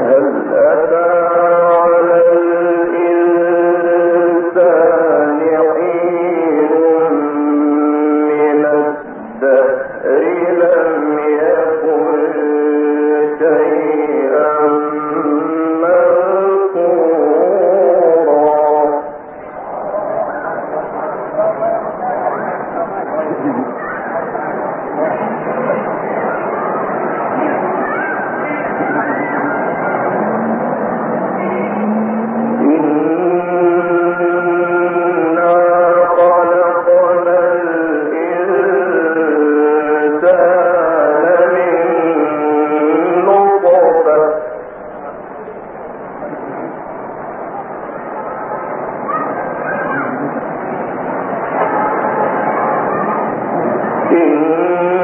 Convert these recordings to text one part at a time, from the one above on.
هل أتى إن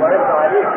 بڑے تعلیم